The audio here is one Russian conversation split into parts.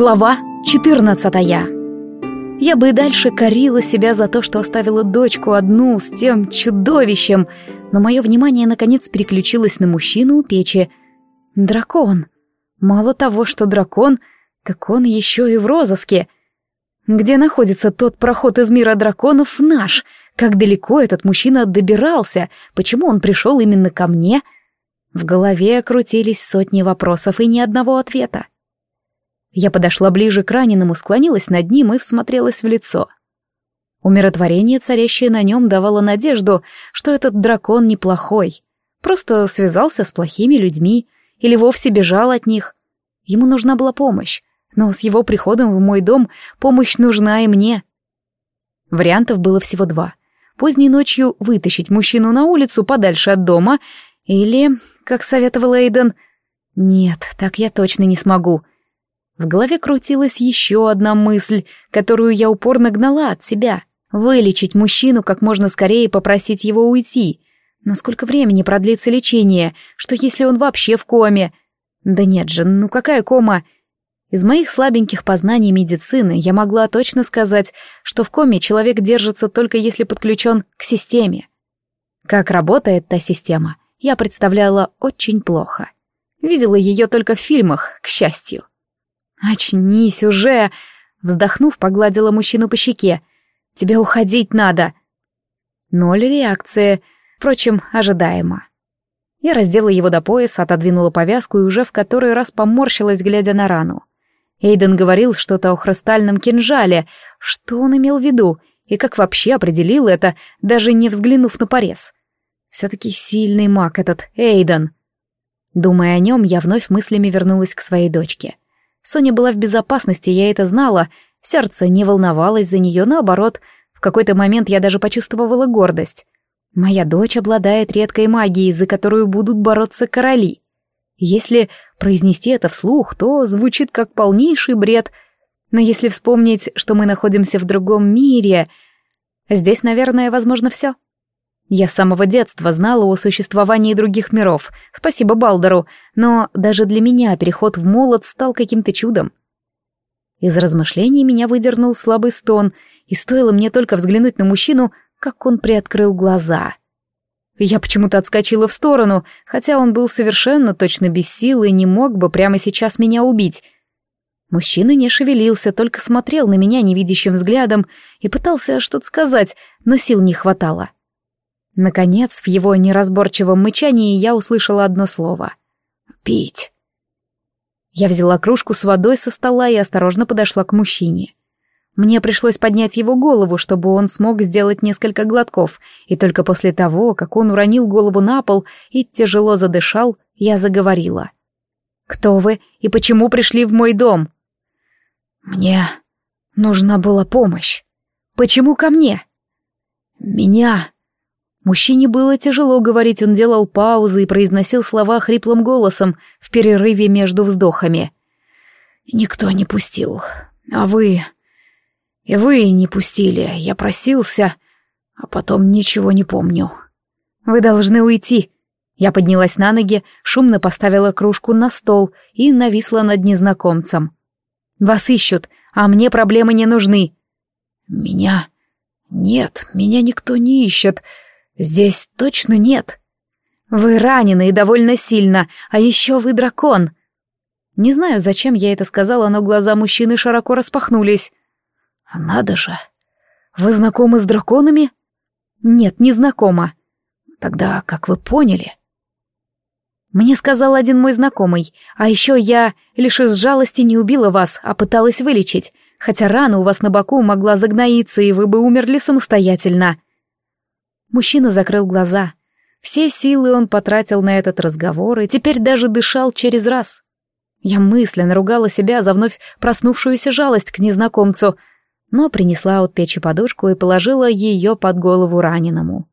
Глава 14 Я бы и дальше корила себя за то, что оставила дочку одну с тем чудовищем, но мое внимание наконец переключилось на мужчину у печи. Дракон. Мало того, что дракон, так он еще и в розыске. Где находится тот проход из мира драконов наш? Как далеко этот мужчина добирался? Почему он пришел именно ко мне? В голове крутились сотни вопросов и ни одного ответа. Я подошла ближе к раненому, склонилась над ним и всмотрелась в лицо. Умиротворение, царящее на нем, давало надежду, что этот дракон неплохой. Просто связался с плохими людьми или вовсе бежал от них. Ему нужна была помощь, но с его приходом в мой дом помощь нужна и мне. Вариантов было всего два. Поздней ночью вытащить мужчину на улицу подальше от дома или, как советовал Эйден, нет, так я точно не смогу. В голове крутилась еще одна мысль, которую я упорно гнала от себя. Вылечить мужчину как можно скорее и попросить его уйти. Но сколько времени продлится лечение? Что если он вообще в коме? Да нет же, ну какая кома? Из моих слабеньких познаний медицины я могла точно сказать, что в коме человек держится только если подключен к системе. Как работает та система, я представляла очень плохо. Видела ее только в фильмах, к счастью. «Очнись уже!» Вздохнув, погладила мужчину по щеке. «Тебе уходить надо!» Ноль реакции, впрочем, ожидаемо. Я раздела его до пояса, отодвинула повязку и уже в который раз поморщилась, глядя на рану. Эйден говорил что-то о хрустальном кинжале. Что он имел в виду? И как вообще определил это, даже не взглянув на порез? Все-таки сильный маг этот Эйден. Думая о нем, я вновь мыслями вернулась к своей дочке. Соня была в безопасности, я это знала. Сердце не волновалось за нее, наоборот. В какой-то момент я даже почувствовала гордость. Моя дочь обладает редкой магией, за которую будут бороться короли. Если произнести это вслух, то звучит как полнейший бред. Но если вспомнить, что мы находимся в другом мире, здесь, наверное, возможно все. Я с самого детства знала о существовании других миров, спасибо Балдеру, но даже для меня переход в молот стал каким-то чудом. Из размышлений меня выдернул слабый стон, и стоило мне только взглянуть на мужчину, как он приоткрыл глаза. Я почему-то отскочила в сторону, хотя он был совершенно точно без сил и не мог бы прямо сейчас меня убить. Мужчина не шевелился, только смотрел на меня невидящим взглядом и пытался что-то сказать, но сил не хватало. — Наконец, в его неразборчивом мычании я услышала одно слово. «Пить». Я взяла кружку с водой со стола и осторожно подошла к мужчине. Мне пришлось поднять его голову, чтобы он смог сделать несколько глотков, и только после того, как он уронил голову на пол и тяжело задышал, я заговорила. «Кто вы и почему пришли в мой дом?» «Мне нужна была помощь. Почему ко мне?» «Меня Мужчине было тяжело говорить, он делал паузы и произносил слова хриплым голосом в перерыве между вздохами. «Никто не пустил. А вы... И вы не пустили. Я просился, а потом ничего не помню. Вы должны уйти». Я поднялась на ноги, шумно поставила кружку на стол и нависла над незнакомцем. «Вас ищут, а мне проблемы не нужны». «Меня? Нет, меня никто не ищет. Здесь точно нет. Вы ранены и довольно сильно, а еще вы дракон. Не знаю, зачем я это сказала, но глаза мужчины широко распахнулись. А надо же. Вы знакомы с драконами? Нет, не знакома. Тогда как вы поняли? Мне сказал один мой знакомый, а еще я лишь из жалости не убила вас, а пыталась вылечить, хотя рана у вас на боку могла загноиться, и вы бы умерли самостоятельно. Мужчина закрыл глаза. Все силы он потратил на этот разговор и теперь даже дышал через раз. Я мысленно ругала себя за вновь проснувшуюся жалость к незнакомцу, но принесла от печи подушку и положила ее под голову раненому.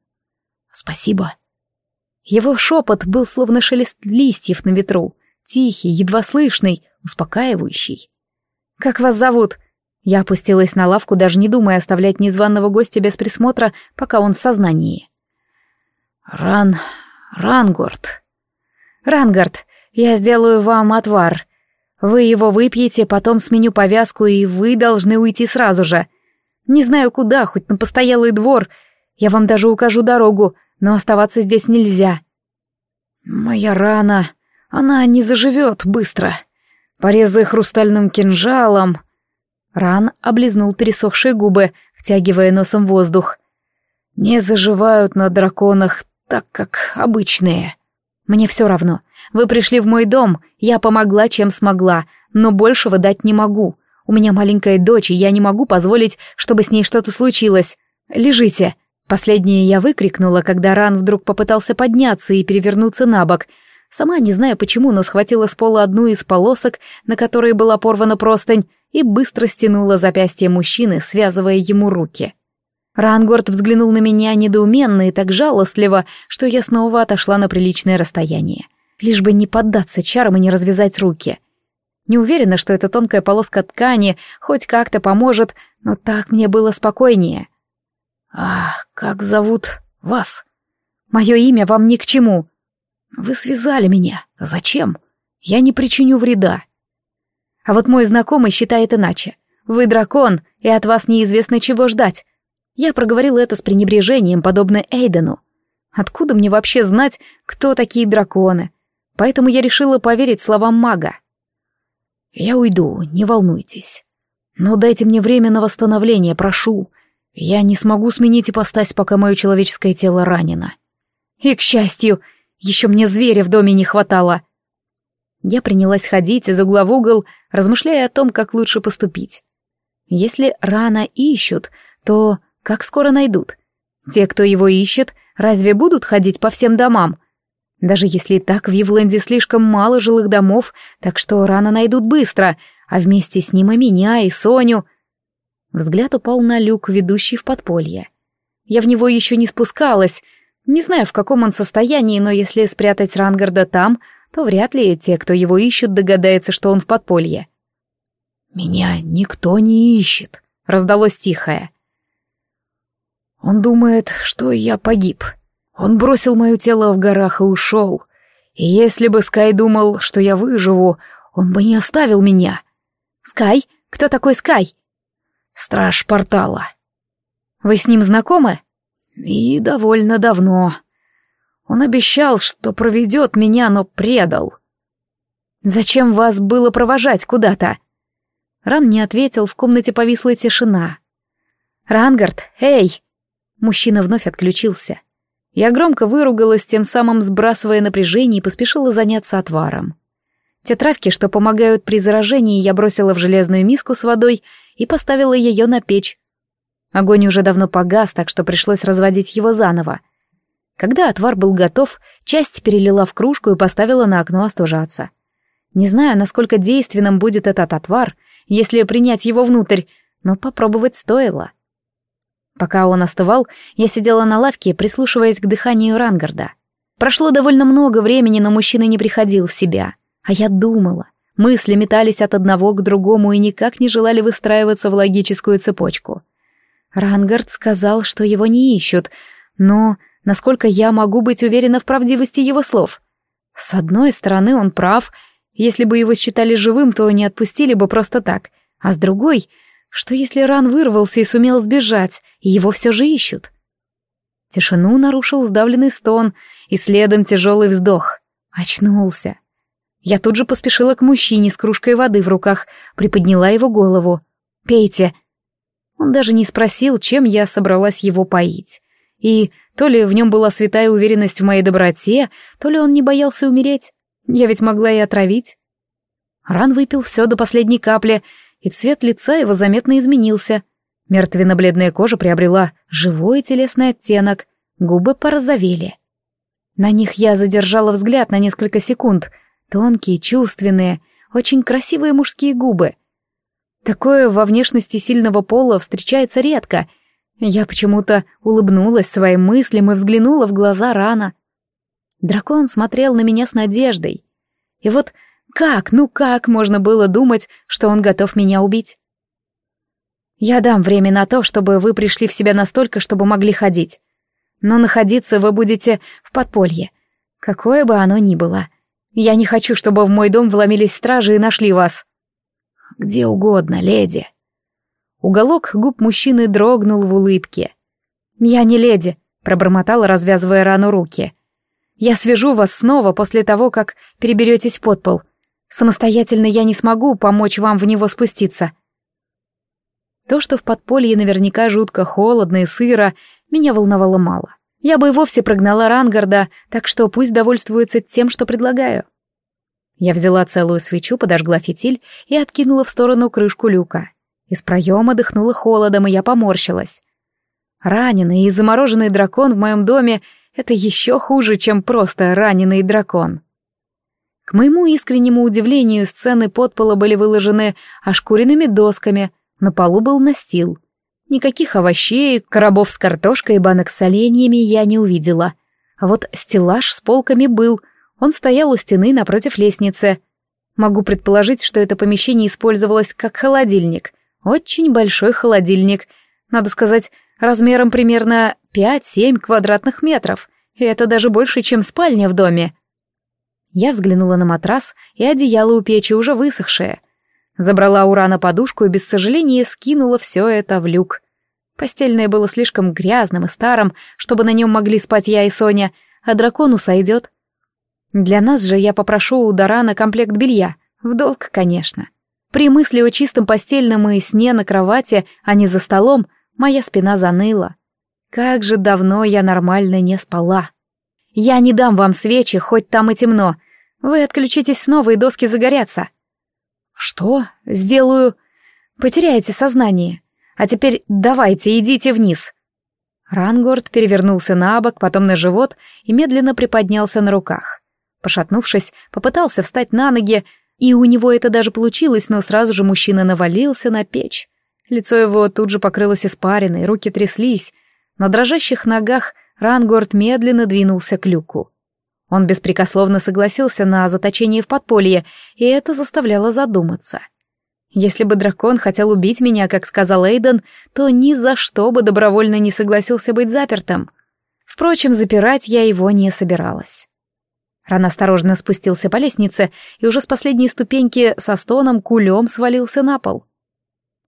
«Спасибо». Его шепот был словно шелест листьев на ветру, тихий, едва слышный, успокаивающий. «Как вас зовут?» Я опустилась на лавку, даже не думая оставлять незваного гостя без присмотра, пока он в сознании. «Ран... Рангорд...» «Рангард, я сделаю вам отвар. Вы его выпьете, потом сменю повязку, и вы должны уйти сразу же. Не знаю куда, хоть на постоялый двор. Я вам даже укажу дорогу, но оставаться здесь нельзя. Моя рана, она не заживет быстро. Порезы хрустальным кинжалом. Ран облизнул пересохшие губы, втягивая носом воздух. Не заживают на драконах так, как обычные. Мне все равно. Вы пришли в мой дом, я помогла, чем смогла, но большего дать не могу. У меня маленькая дочь, и я не могу позволить, чтобы с ней что-то случилось. Лежите. Последнее я выкрикнула, когда Ран вдруг попытался подняться и перевернуться на бок. Сама не знаю почему, но схватила с пола одну из полосок, на которой была порвана простынь, и быстро стянула запястье мужчины, связывая ему руки. Рангорд взглянул на меня недоуменно и так жалостливо, что я снова отошла на приличное расстояние лишь бы не поддаться чарам и не развязать руки. Не уверена, что эта тонкая полоска ткани хоть как-то поможет, но так мне было спокойнее. «Ах, как зовут вас?» «Мое имя вам ни к чему». «Вы связали меня. Зачем? Я не причиню вреда». А вот мой знакомый считает иначе. Вы дракон, и от вас неизвестно чего ждать. Я проговорила это с пренебрежением, подобно Эйдену. Откуда мне вообще знать, кто такие драконы? поэтому я решила поверить словам мага. «Я уйду, не волнуйтесь. Но дайте мне время на восстановление, прошу. Я не смогу сменить ипостась, пока мое человеческое тело ранено. И, к счастью, еще мне зверя в доме не хватало». Я принялась ходить из угла в угол, размышляя о том, как лучше поступить. Если рано ищут, то как скоро найдут? Те, кто его ищет, разве будут ходить по всем домам? Даже если так в Евленде слишком мало жилых домов, так что рано найдут быстро, а вместе с ним и меня, и Соню. Взгляд упал на люк, ведущий в подполье. Я в него еще не спускалась. Не знаю, в каком он состоянии, но если спрятать Рангарда там, то вряд ли те, кто его ищут, догадаются, что он в подполье. «Меня никто не ищет», — раздалось тихое. «Он думает, что я погиб», он бросил мое тело в горах и ушел. И если бы Скай думал, что я выживу, он бы не оставил меня. Скай? Кто такой Скай? Страж портала. Вы с ним знакомы? И довольно давно. Он обещал, что проведет меня, но предал. Зачем вас было провожать куда-то? Ран не ответил, в комнате повисла тишина. «Рангард, эй!» Мужчина вновь отключился. Я громко выругалась, тем самым сбрасывая напряжение и поспешила заняться отваром. Те травки, что помогают при заражении, я бросила в железную миску с водой и поставила ее на печь. Огонь уже давно погас, так что пришлось разводить его заново. Когда отвар был готов, часть перелила в кружку и поставила на окно остужаться. Не знаю, насколько действенным будет этот отвар, если принять его внутрь, но попробовать стоило. Пока он остывал, я сидела на лавке, прислушиваясь к дыханию Рангарда. Прошло довольно много времени, но мужчина не приходил в себя. А я думала. Мысли метались от одного к другому и никак не желали выстраиваться в логическую цепочку. Рангард сказал, что его не ищут, но насколько я могу быть уверена в правдивости его слов? С одной стороны, он прав. Если бы его считали живым, то не отпустили бы просто так. А с другой — что если Ран вырвался и сумел сбежать, и его все же ищут? Тишину нарушил сдавленный стон и следом тяжелый вздох. Очнулся. Я тут же поспешила к мужчине с кружкой воды в руках, приподняла его голову. «Пейте». Он даже не спросил, чем я собралась его поить. И то ли в нем была святая уверенность в моей доброте, то ли он не боялся умереть. Я ведь могла и отравить. Ран выпил все до последней капли — и цвет лица его заметно изменился. Мертвенно-бледная кожа приобрела живой телесный оттенок, губы порозовели. На них я задержала взгляд на несколько секунд. Тонкие, чувственные, очень красивые мужские губы. Такое во внешности сильного пола встречается редко. Я почему-то улыбнулась своим мыслям и взглянула в глаза рано. Дракон смотрел на меня с надеждой. И вот как, ну как можно было думать, что он готов меня убить? Я дам время на то, чтобы вы пришли в себя настолько, чтобы могли ходить. Но находиться вы будете в подполье, какое бы оно ни было. Я не хочу, чтобы в мой дом вломились стражи и нашли вас». «Где угодно, леди». Уголок губ мужчины дрогнул в улыбке. «Я не леди», — пробормотала, развязывая рану руки. «Я свяжу вас снова после того, как переберетесь под пол. Самостоятельно я не смогу помочь вам в него спуститься». То, что в подполье наверняка жутко холодно и сыро, меня волновало мало. Я бы и вовсе прогнала Рангарда, так что пусть довольствуется тем, что предлагаю. Я взяла целую свечу, подожгла фитиль и откинула в сторону крышку люка. Из проема дыхнуло холодом, и я поморщилась. Раненый и замороженный дракон в моем доме — это еще хуже, чем просто раненый дракон. К моему искреннему удивлению, сцены подпола были выложены ошкуренными досками, на полу был настил — Никаких овощей, коробов с картошкой и банок с оленями я не увидела. А вот стеллаж с полками был. Он стоял у стены напротив лестницы. Могу предположить, что это помещение использовалось как холодильник. Очень большой холодильник. Надо сказать, размером примерно 5-7 квадратных метров. И это даже больше, чем спальня в доме. Я взглянула на матрас и одеяло у печи, уже высохшее. Забрала у Рана подушку и без сожаления скинула все это в люк. Постельное было слишком грязным и старым, чтобы на нем могли спать я и Соня, а дракону сойдет. Для нас же я попрошу у Дарана комплект белья. В долг, конечно. При мысли о чистом постельном и сне на кровати, а не за столом, моя спина заныла. Как же давно я нормально не спала. Я не дам вам свечи, хоть там и темно. Вы отключитесь снова, и доски загорятся. «Что? Сделаю...» «Потеряете сознание. А теперь давайте, идите вниз». Рангорд перевернулся на бок, потом на живот и медленно приподнялся на руках. Пошатнувшись, попытался встать на ноги, и у него это даже получилось, но сразу же мужчина навалился на печь. Лицо его тут же покрылось испариной, руки тряслись. На дрожащих ногах Рангорд медленно двинулся к люку. Он беспрекословно согласился на заточение в подполье, и это заставляло задуматься. Если бы дракон хотел убить меня, как сказал Эйден, то ни за что бы добровольно не согласился быть запертым. Впрочем, запирать я его не собиралась. Ран осторожно спустился по лестнице и уже с последней ступеньки со стоном кулем свалился на пол.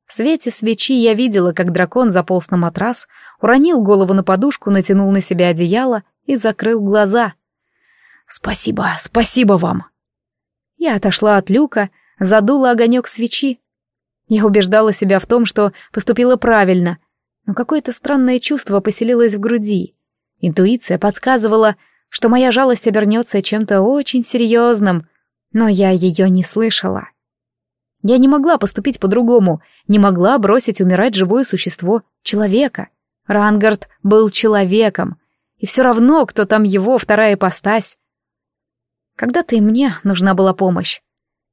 В свете свечи я видела, как дракон заполз на матрас, уронил голову на подушку, натянул на себя одеяло и закрыл глаза — «Спасибо, спасибо вам!» Я отошла от люка, задула огонек свечи. Я убеждала себя в том, что поступила правильно, но какое-то странное чувство поселилось в груди. Интуиция подсказывала, что моя жалость обернется чем-то очень серьезным, но я ее не слышала. Я не могла поступить по-другому, не могла бросить умирать живое существо, человека. Рангард был человеком, и все равно, кто там его вторая ипостась. Когда-то и мне нужна была помощь.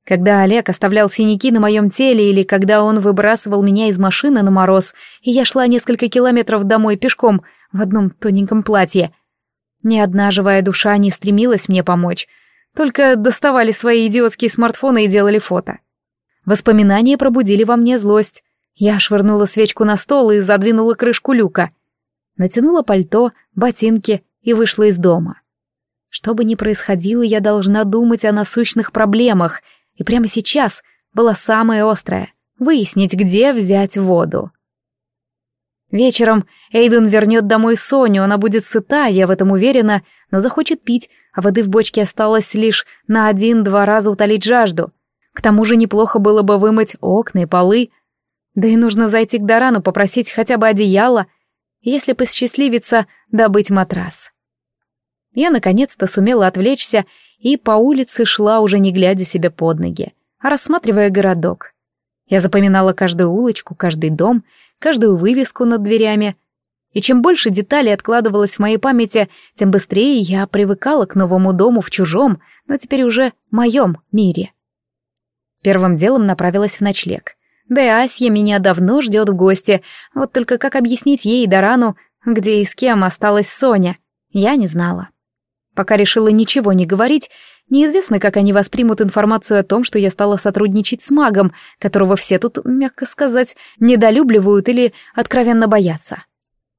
Когда Олег оставлял синяки на моем теле или когда он выбрасывал меня из машины на мороз, и я шла несколько километров домой пешком в одном тоненьком платье. Ни одна живая душа не стремилась мне помочь, только доставали свои идиотские смартфоны и делали фото. Воспоминания пробудили во мне злость. Я швырнула свечку на стол и задвинула крышку люка. Натянула пальто, ботинки и вышла из дома. Что бы ни происходило, я должна думать о насущных проблемах, и прямо сейчас была самая острая — выяснить, где взять воду. Вечером Эйден вернет домой Соню, она будет сыта, я в этом уверена, но захочет пить, а воды в бочке осталось лишь на один-два раза утолить жажду. К тому же неплохо было бы вымыть окна и полы. Да и нужно зайти к Дарану, попросить хотя бы одеяло, если посчастливится добыть матрас. Я наконец-то сумела отвлечься и по улице шла, уже не глядя себе под ноги, а рассматривая городок. Я запоминала каждую улочку, каждый дом, каждую вывеску над дверями. И чем больше деталей откладывалось в моей памяти, тем быстрее я привыкала к новому дому в чужом, но теперь уже моем мире. Первым делом направилась в ночлег. Да и Асья меня давно ждет в гости, вот только как объяснить ей и Дарану, где и с кем осталась Соня, я не знала. Пока решила ничего не говорить, неизвестно, как они воспримут информацию о том, что я стала сотрудничать с магом, которого все тут, мягко сказать, недолюбливают или откровенно боятся.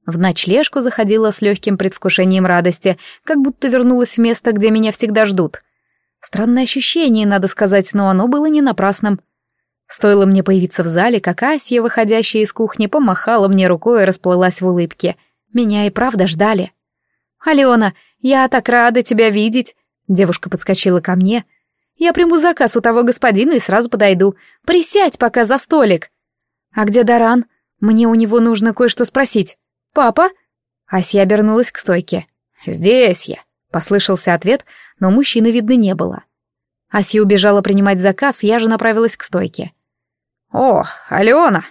В ночлежку заходила с легким предвкушением радости, как будто вернулась в место, где меня всегда ждут. Странное ощущение, надо сказать, но оно было не напрасным. Стоило мне появиться в зале, как Асия, выходящая из кухни, помахала мне рукой и расплылась в улыбке. Меня и правда ждали. «Алена, я так рада тебя видеть!» Девушка подскочила ко мне. «Я приму заказ у того господина и сразу подойду. Присядь пока за столик!» «А где Даран? Мне у него нужно кое-что спросить. Папа?» Асия обернулась к стойке. «Здесь я», — послышался ответ, но мужчины видно не было. Асия убежала принимать заказ, я же направилась к стойке. «О, Алена!»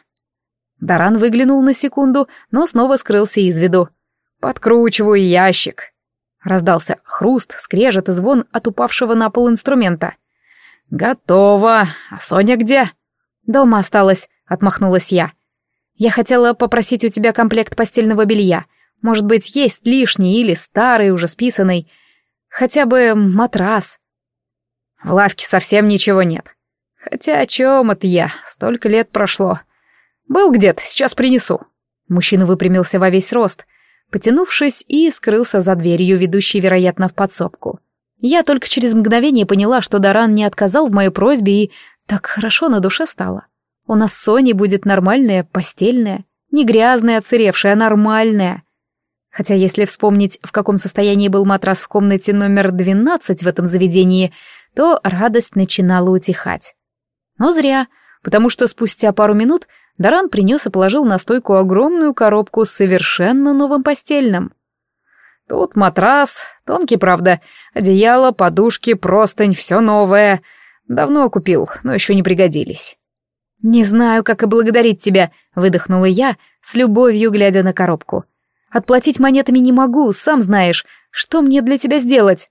Даран выглянул на секунду, но снова скрылся из виду. «Подкручиваю ящик!» Раздался хруст, скрежет и звон от упавшего на пол инструмента. «Готово! А Соня где?» «Дома осталась», — отмахнулась я. «Я хотела попросить у тебя комплект постельного белья. Может быть, есть лишний или старый, уже списанный. Хотя бы матрас». «В лавке совсем ничего нет. Хотя о чем это я? Столько лет прошло. Был где-то, сейчас принесу. Мужчина выпрямился во весь рост, потянувшись и скрылся за дверью, ведущей, вероятно, в подсобку. Я только через мгновение поняла, что Даран не отказал в моей просьбе, и так хорошо на душе стало. У нас с Соней будет нормальная, постельная, не грязная, отсыревшая, а нормальная. Хотя если вспомнить, в каком состоянии был матрас в комнате номер 12 в этом заведении, то радость начинала утихать. Но зря, потому что спустя пару минут Даран принес и положил на стойку огромную коробку с совершенно новым постельным. Тут матрас, тонкий, правда, одеяло, подушки, простынь, все новое. Давно купил, но еще не пригодились. «Не знаю, как и благодарить тебя», — выдохнула я, с любовью глядя на коробку. «Отплатить монетами не могу, сам знаешь. Что мне для тебя сделать?»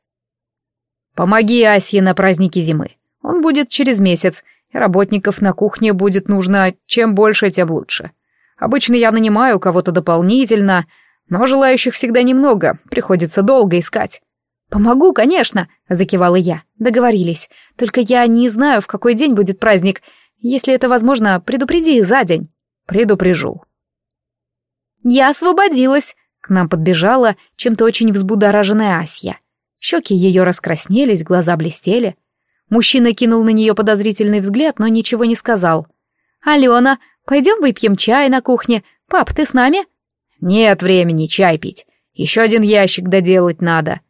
«Помоги Асе на празднике зимы. Он будет через месяц, Работников на кухне будет нужно чем больше, тем лучше. Обычно я нанимаю кого-то дополнительно, но желающих всегда немного, приходится долго искать. «Помогу, конечно», — закивала я. «Договорились. Только я не знаю, в какой день будет праздник. Если это возможно, предупреди за день». «Предупрежу». «Я освободилась», — к нам подбежала чем-то очень взбудораженная Асья. Щеки ее раскраснелись, глаза блестели. Мужчина кинул на нее подозрительный взгляд, но ничего не сказал. «Алена, пойдем выпьем чай на кухне. Пап, ты с нами?» «Нет времени чай пить. Еще один ящик доделать надо».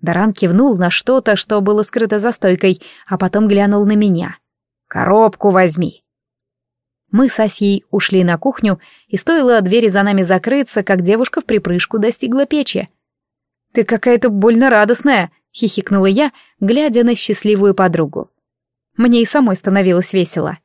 Даран кивнул на что-то, что было скрыто за стойкой, а потом глянул на меня. «Коробку возьми». Мы с Асей ушли на кухню, и стоило двери за нами закрыться, как девушка в припрыжку достигла печи. «Ты какая-то больно радостная», — хихикнула я, глядя на счастливую подругу. Мне и самой становилось весело.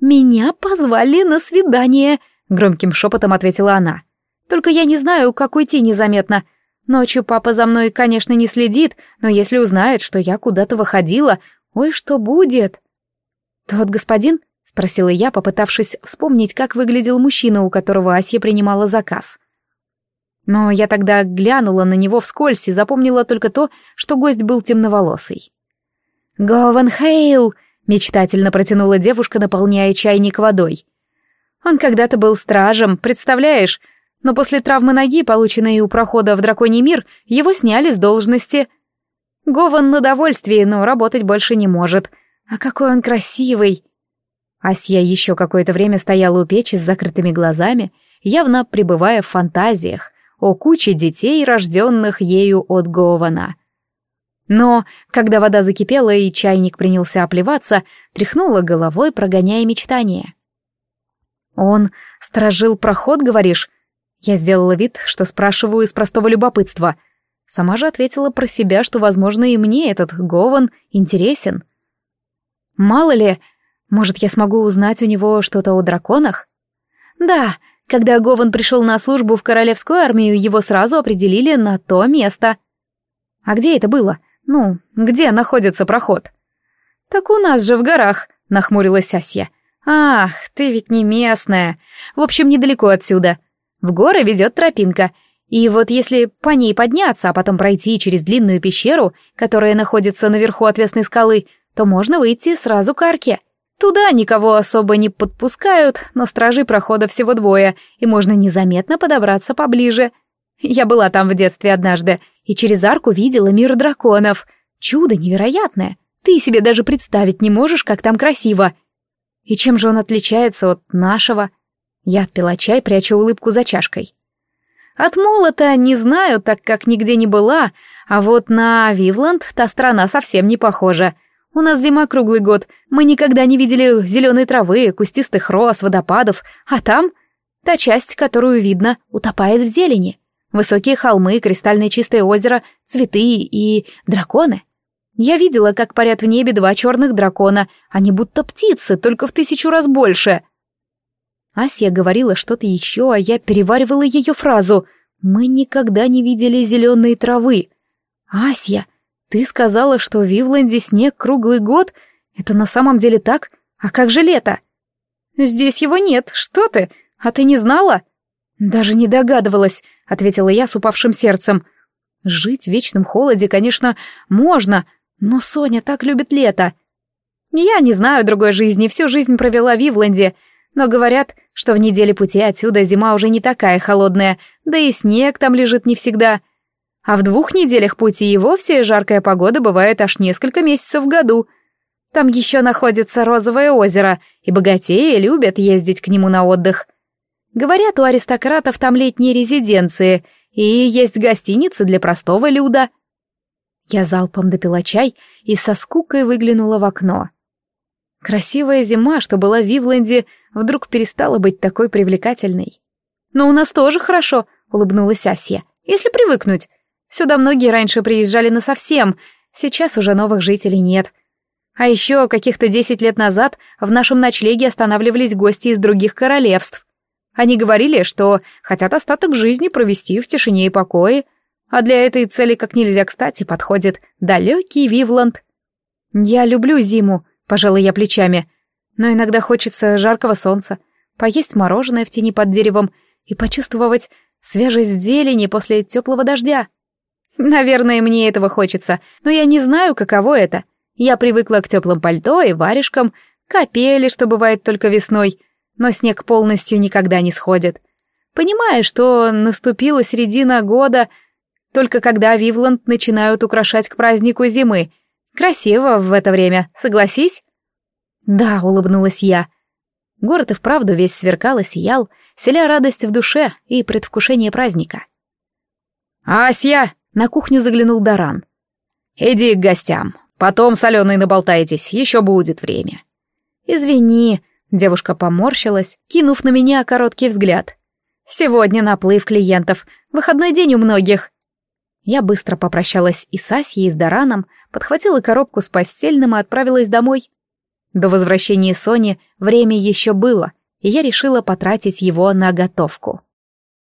«Меня позвали на свидание», — громким шепотом ответила она. «Только я не знаю, как уйти незаметно. Ночью папа за мной, конечно, не следит, но если узнает, что я куда-то выходила, ой, что будет?» «Тот господин?» — спросила я, попытавшись вспомнить, как выглядел мужчина, у которого Асья принимала заказ. Но я тогда глянула на него вскользь и запомнила только то, что гость был темноволосый. «Гован Хейл!» — мечтательно протянула девушка, наполняя чайник водой. «Он когда-то был стражем, представляешь? Но после травмы ноги, полученной у прохода в драконий мир, его сняли с должности. Гован на довольствии, но работать больше не может. А какой он красивый!» Асья еще какое-то время стояла у печи с закрытыми глазами, явно пребывая в фантазиях, о куче детей, рожденных ею от Гована. Но, когда вода закипела и чайник принялся оплеваться, тряхнула головой, прогоняя мечтания. «Он сторожил проход, говоришь?» Я сделала вид, что спрашиваю из простого любопытства. Сама же ответила про себя, что, возможно, и мне этот Гован интересен. Мало ли, может, я смогу узнать у него что-то о драконах? Да, когда Гован пришел на службу в королевскую армию, его сразу определили на то место. А где это было? Ну, где находится проход? Так у нас же в горах, нахмурилась Асья. Ах, ты ведь не местная. В общем, недалеко отсюда. В горы ведет тропинка. И вот если по ней подняться, а потом пройти через длинную пещеру, которая находится наверху отвесной скалы, то можно выйти сразу к арке. Туда никого особо не подпускают, но стражей прохода всего двое, и можно незаметно подобраться поближе. Я была там в детстве однажды, и через арку видела мир драконов. Чудо невероятное. Ты себе даже представить не можешь, как там красиво. И чем же он отличается от нашего? Я отпила чай, пряча улыбку за чашкой. От молота не знаю, так как нигде не была, а вот на Вивланд та страна совсем не похожа. У нас зима круглый год, мы никогда не видели зеленой травы, кустистых роз, водопадов, а там та часть, которую видно, утопает в зелени. Высокие холмы, кристальное чистое озеро, цветы и драконы. Я видела, как парят в небе два черных дракона, они будто птицы, только в тысячу раз больше — Асия говорила что-то еще, а я переваривала ее фразу. «Мы никогда не видели зеленые травы». «Асия, ты сказала, что в Вивленде снег круглый год? Это на самом деле так? А как же лето?» «Здесь его нет, что ты? А ты не знала?» «Даже не догадывалась», — ответила я с упавшим сердцем. «Жить в вечном холоде, конечно, можно, но Соня так любит лето». «Я не знаю другой жизни, всю жизнь провела в Вивленде, но говорят, что в неделе пути отсюда зима уже не такая холодная, да и снег там лежит не всегда. А в двух неделях пути и вовсе жаркая погода бывает аж несколько месяцев в году. Там еще находится розовое озеро, и богатеи любят ездить к нему на отдых. Говорят, у аристократов там летние резиденции, и есть гостиницы для простого люда. Я залпом допила чай и со скукой выглянула в окно. Красивая зима, что была в Вивленде, вдруг перестала быть такой привлекательной. «Но у нас тоже хорошо», — улыбнулась Асия, — «если привыкнуть. Сюда многие раньше приезжали насовсем, сейчас уже новых жителей нет. А еще каких-то десять лет назад в нашем ночлеге останавливались гости из других королевств. Они говорили, что хотят остаток жизни провести в тишине и покое, а для этой цели как нельзя кстати подходит далекий Вивланд. Я люблю зиму, пожалуй, я плечами, но иногда хочется жаркого солнца, поесть мороженое в тени под деревом и почувствовать свежесть зелени после теплого дождя. Наверное, мне этого хочется, но я не знаю, каково это. Я привыкла к теплым пальто и варежкам, капели, что бывает только весной, но снег полностью никогда не сходит. Понимаю, что наступила середина года, только когда Вивланд начинают украшать к празднику зимы. Красиво в это время, согласись? «Да», — улыбнулась я. Город и вправду весь сверкал и сиял, селя радость в душе и предвкушение праздника. «Асья!» — на кухню заглянул Даран. «Иди к гостям, потом с Аленой наболтаетесь, еще будет время». «Извини», — девушка поморщилась, кинув на меня короткий взгляд. «Сегодня наплыв клиентов, выходной день у многих». Я быстро попрощалась и с Асьей, и с Дараном, подхватила коробку с постельным и отправилась домой. До возвращения Сони время еще было, и я решила потратить его на готовку.